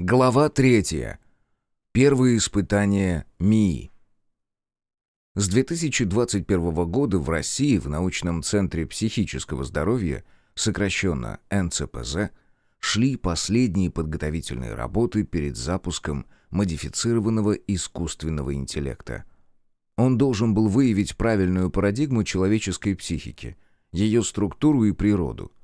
Глава третья. Первые испытания МИИ. С 2021 года в России в научном центре психического здоровья, сокращенно НЦПЗ, шли последние подготовительные работы перед запуском модифицированного искусственного интеллекта. Он должен был выявить правильную парадигму человеческой психики, ее структуру и природу –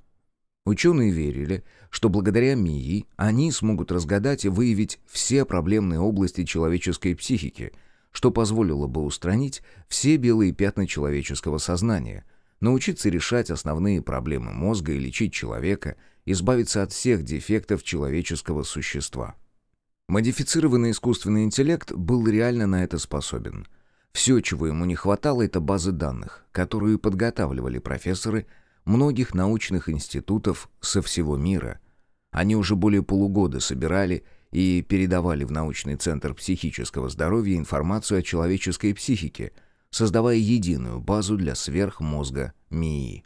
Ученые верили, что благодаря МИИ они смогут разгадать и выявить все проблемные области человеческой психики, что позволило бы устранить все белые пятна человеческого сознания, научиться решать основные проблемы мозга и лечить человека, избавиться от всех дефектов человеческого существа. Модифицированный искусственный интеллект был реально на это способен. Все, чего ему не хватало, это базы данных, которые подготавливали профессоры – многих научных институтов со всего мира. Они уже более полугода собирали и передавали в научный центр психического здоровья информацию о человеческой психике, создавая единую базу для сверхмозга МИИ.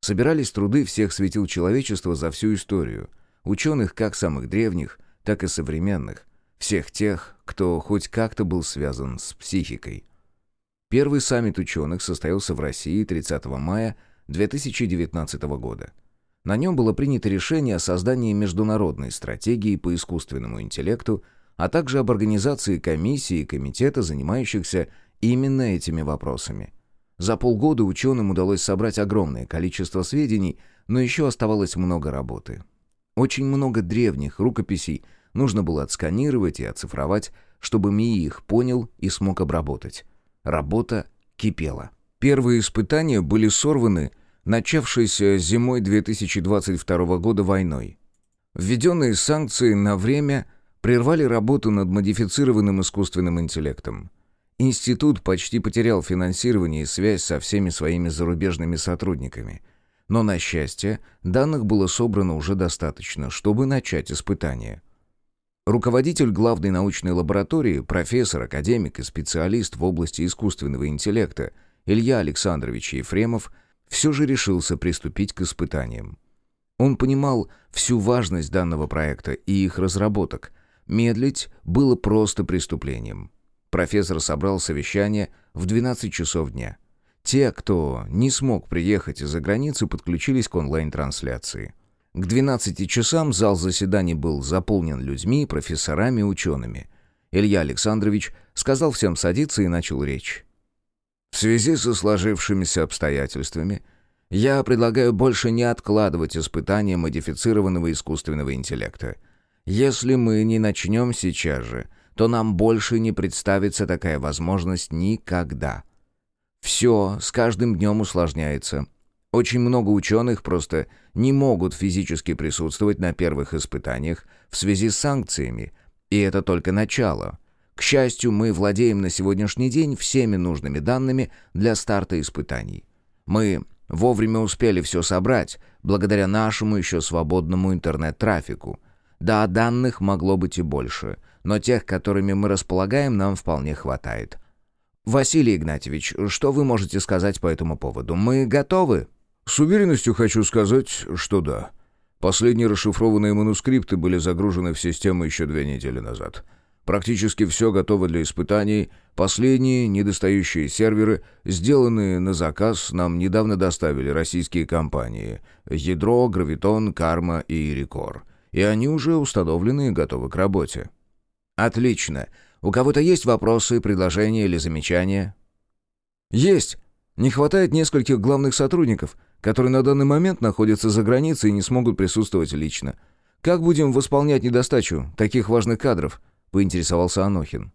Собирались труды всех светил человечества за всю историю, ученых как самых древних, так и современных, всех тех, кто хоть как-то был связан с психикой. Первый саммит ученых состоялся в России 30 мая 2019 года. На нем было принято решение о создании международной стратегии по искусственному интеллекту, а также об организации комиссии и комитета, занимающихся именно этими вопросами. За полгода ученым удалось собрать огромное количество сведений, но еще оставалось много работы. Очень много древних рукописей нужно было отсканировать и оцифровать, чтобы МИИ их понял и смог обработать. Работа кипела. Первые испытания были сорваны начавшейся зимой 2022 года войной. Введенные санкции на время прервали работу над модифицированным искусственным интеллектом. Институт почти потерял финансирование и связь со всеми своими зарубежными сотрудниками. Но, на счастье, данных было собрано уже достаточно, чтобы начать испытания. Руководитель главной научной лаборатории, профессор, академик и специалист в области искусственного интеллекта – Илья Александрович Ефремов все же решился приступить к испытаниям. Он понимал всю важность данного проекта и их разработок. Медлить было просто преступлением. Профессор собрал совещание в 12 часов дня. Те, кто не смог приехать из-за границы, подключились к онлайн-трансляции. К 12 часам зал заседаний был заполнен людьми, профессорами учеными. Илья Александрович сказал всем садиться и начал речь. В связи со сложившимися обстоятельствами я предлагаю больше не откладывать испытания модифицированного искусственного интеллекта. Если мы не начнем сейчас же, то нам больше не представится такая возможность никогда. Все с каждым днем усложняется. Очень много ученых просто не могут физически присутствовать на первых испытаниях в связи с санкциями, и это только начало – к счастью, мы владеем на сегодняшний день всеми нужными данными для старта испытаний. Мы вовремя успели все собрать, благодаря нашему еще свободному интернет-трафику. Да, данных могло быть и больше, но тех, которыми мы располагаем, нам вполне хватает. Василий Игнатьевич, что вы можете сказать по этому поводу? Мы готовы? С уверенностью хочу сказать, что да. Последние расшифрованные манускрипты были загружены в систему еще две недели назад. Практически все готово для испытаний. Последние недостающие серверы, сделанные на заказ, нам недавно доставили российские компании «Ядро», «Гравитон», «Карма» и «Рекор». И они уже установлены и готовы к работе. Отлично. У кого-то есть вопросы, предложения или замечания? Есть. Не хватает нескольких главных сотрудников, которые на данный момент находятся за границей и не смогут присутствовать лично. Как будем восполнять недостачу таких важных кадров? — поинтересовался Анохин.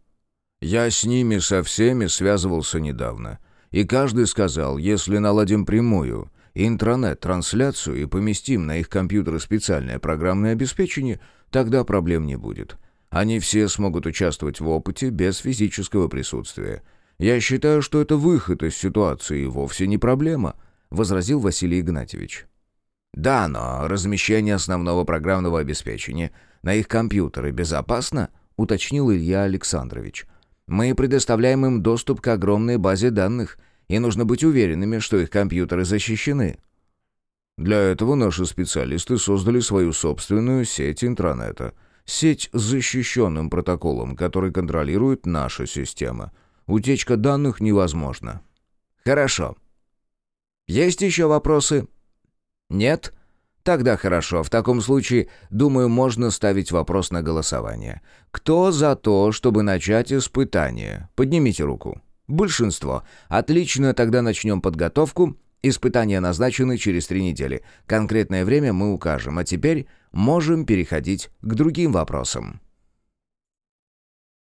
«Я с ними со всеми связывался недавно, и каждый сказал, если наладим прямую интранет-трансляцию и поместим на их компьютеры специальное программное обеспечение, тогда проблем не будет. Они все смогут участвовать в опыте без физического присутствия. Я считаю, что это выход из ситуации и вовсе не проблема», — возразил Василий Игнатьевич. «Да, но размещение основного программного обеспечения на их компьютеры безопасно?» Уточнил Илья Александрович. «Мы предоставляем им доступ к огромной базе данных, и нужно быть уверенными, что их компьютеры защищены». Для этого наши специалисты создали свою собственную сеть интранета. Сеть с защищенным протоколом, который контролирует наша система. Утечка данных невозможна». «Хорошо. Есть еще вопросы?» «Нет?» Тогда хорошо. В таком случае, думаю, можно ставить вопрос на голосование. Кто за то, чтобы начать испытание? Поднимите руку. Большинство. Отлично, тогда начнем подготовку. Испытания назначены через три недели. Конкретное время мы укажем. А теперь можем переходить к другим вопросам.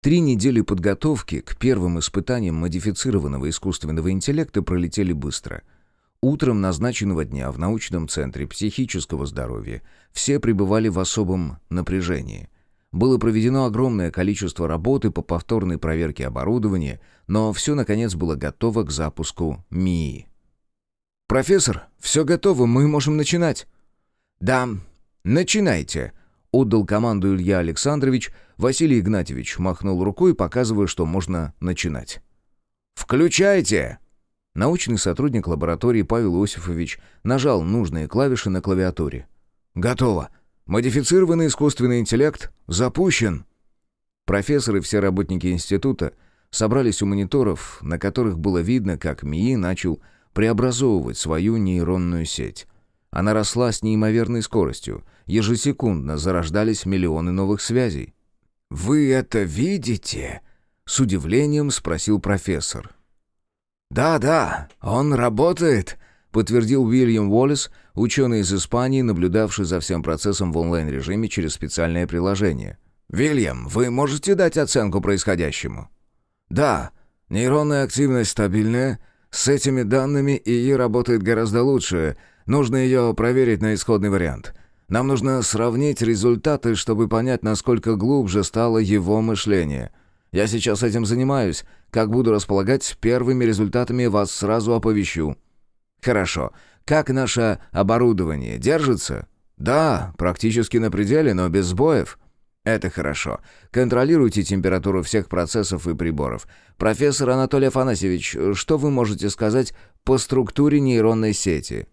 Три недели подготовки к первым испытаниям модифицированного искусственного интеллекта пролетели быстро – Утром назначенного дня в научном центре психического здоровья все пребывали в особом напряжении. Было проведено огромное количество работы по повторной проверке оборудования, но все, наконец, было готово к запуску МИИ. «Профессор, все готово, мы можем начинать». «Да, начинайте», — отдал команду Илья Александрович. Василий Игнатьевич махнул рукой, показывая, что можно начинать. «Включайте!» Научный сотрудник лаборатории Павел Иосифович нажал нужные клавиши на клавиатуре. «Готово. Модифицированный искусственный интеллект запущен». Профессор и все работники института собрались у мониторов, на которых было видно, как МИИ начал преобразовывать свою нейронную сеть. Она росла с неимоверной скоростью. Ежесекундно зарождались миллионы новых связей. «Вы это видите?» — с удивлением спросил профессор. «Да-да, он работает», — подтвердил Уильям Уоллес, ученый из Испании, наблюдавший за всем процессом в онлайн-режиме через специальное приложение. «Вильям, вы можете дать оценку происходящему?» «Да, нейронная активность стабильная. С этими данными ИИ работает гораздо лучше. Нужно ее проверить на исходный вариант. Нам нужно сравнить результаты, чтобы понять, насколько глубже стало его мышление. Я сейчас этим занимаюсь. Как буду располагать первыми результатами, вас сразу оповещу». «Хорошо. Как наше оборудование? Держится?» «Да, практически на пределе, но без сбоев». «Это хорошо. Контролируйте температуру всех процессов и приборов. Профессор Анатолий Афанасьевич, что вы можете сказать по структуре нейронной сети?»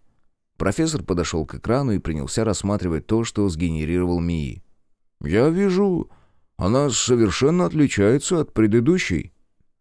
Профессор подошел к экрану и принялся рассматривать то, что сгенерировал МИИ. «Я вижу она совершенно отличается от предыдущей».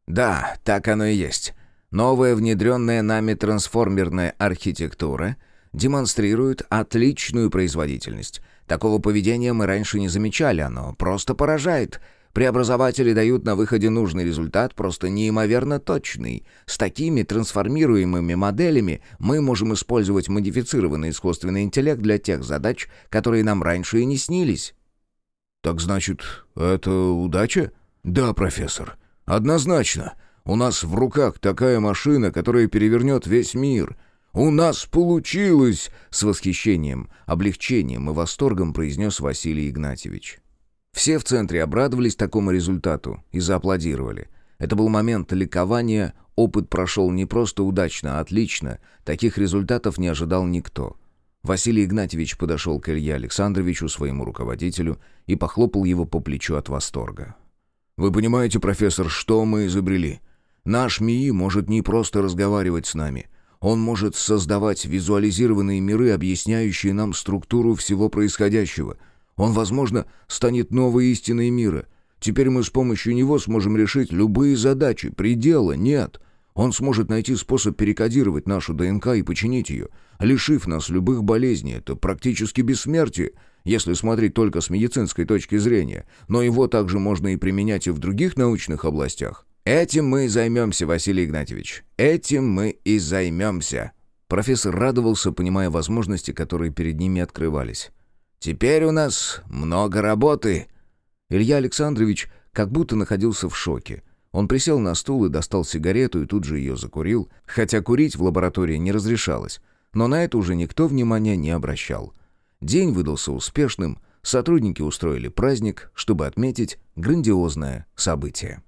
«Да, так оно и есть. Новая внедренная нами трансформерная архитектура демонстрирует отличную производительность. Такого поведения мы раньше не замечали, оно просто поражает». Преобразователи дают на выходе нужный результат, просто неимоверно точный. С такими трансформируемыми моделями мы можем использовать модифицированный искусственный интеллект для тех задач, которые нам раньше и не снились. «Так значит, это удача?» «Да, профессор. Однозначно. У нас в руках такая машина, которая перевернет весь мир. У нас получилось!» С восхищением, облегчением и восторгом произнес Василий Игнатьевич. Все в центре обрадовались такому результату и зааплодировали. Это был момент ликования, опыт прошел не просто удачно, а отлично. Таких результатов не ожидал никто. Василий Игнатьевич подошел к Илье Александровичу, своему руководителю, и похлопал его по плечу от восторга. «Вы понимаете, профессор, что мы изобрели? Наш МИИ может не просто разговаривать с нами. Он может создавать визуализированные миры, объясняющие нам структуру всего происходящего. Он, возможно, станет новой истиной мира. Теперь мы с помощью него сможем решить любые задачи. Предела нет. Он сможет найти способ перекодировать нашу ДНК и починить ее, лишив нас любых болезней. Это практически бессмертие, если смотреть только с медицинской точки зрения. Но его также можно и применять и в других научных областях. Этим мы и займемся, Василий Игнатьевич. Этим мы и займемся. Профессор радовался, понимая возможности, которые перед ними открывались. «Теперь у нас много работы». Илья Александрович как будто находился в шоке. Он присел на стул и достал сигарету и тут же ее закурил, хотя курить в лаборатории не разрешалось, но на это уже никто внимания не обращал. День выдался успешным, сотрудники устроили праздник, чтобы отметить грандиозное событие.